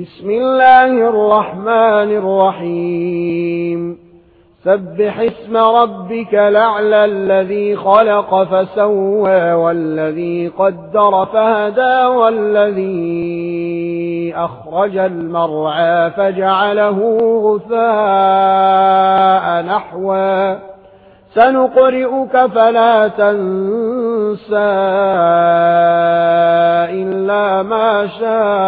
بسم الله الرحمن الرحيم. سبح اسم ربك لعلى الذي خلق فسوى والذي قدر فهدى والذي أخرج المرعى فجعله غثاء نحوا سنقرئك فلا تنسى إلا ما شاء.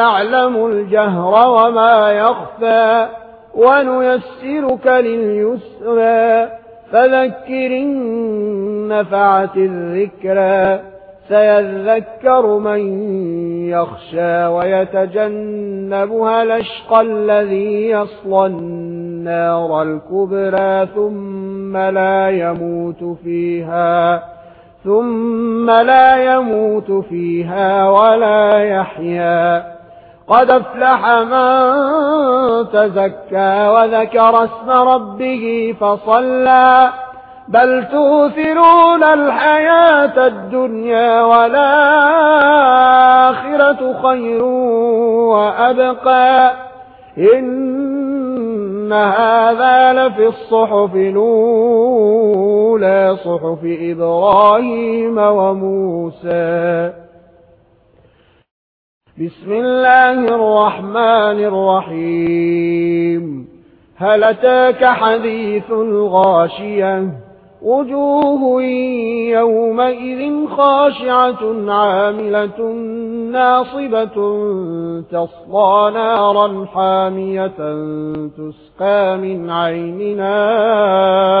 يعلم الجهر وما يخفى ونيسرك لليسرى فذكر النفعة الذكرى سيذكر من يخشى ويتجنبها لشقى الذي يصلى النار الكبرى ثم لا يموت فيها ثم لا يموت فيها ولا يحيا قد افلح من تزكى وذكر اسم ربه فصلى. بل توثرون الحياة الدنيا والآخرة خير وأبقى. إن هذا لفي الصحف لولا صحف إبراهيم وموسى. بسم الله الرحمن الرحيم. هل أتاك حديث غاشية وجوه يومئذ خاشعة عاملة ناصبة تصلى نارا حامية تسقى من عين نامية.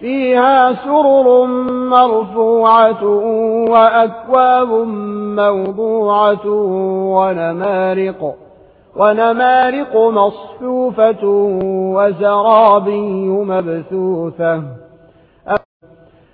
فيها سرر مرفوعة وأكواب موضوعة ونمارق ونمارق مصفوفة وزرابي مبثوثة.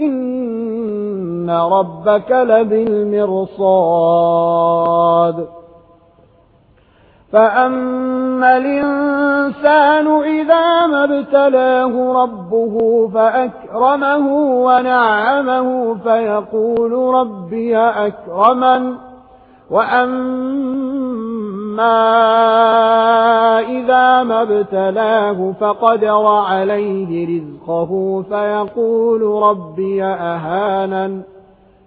إن ربك لبالمرصاد فأما الإنسان إذا ما ابتلاه ربه فأكرمه ونعمه فيقول ربي أكرما وأما أما إذا ما ابتلاه فقدر عليه رزقه فيقول ربي أهانا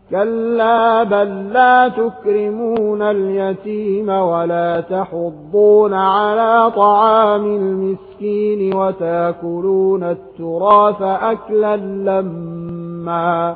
كلا بل لا تكرمون اليتيم ولا تحضون على طعام المسكين وتاكلون التراث أكلا لما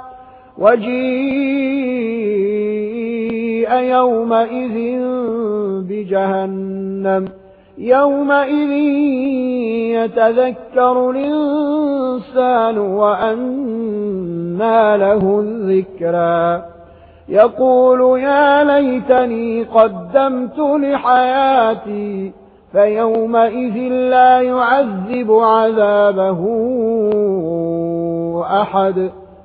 وجيء يومئذ بجهنم. يومئذ يتذكر الإنسان وأنا له الذكرى. يقول يا ليتني قدمت لحياتي فيومئذ لا يعذب عذابه أحد.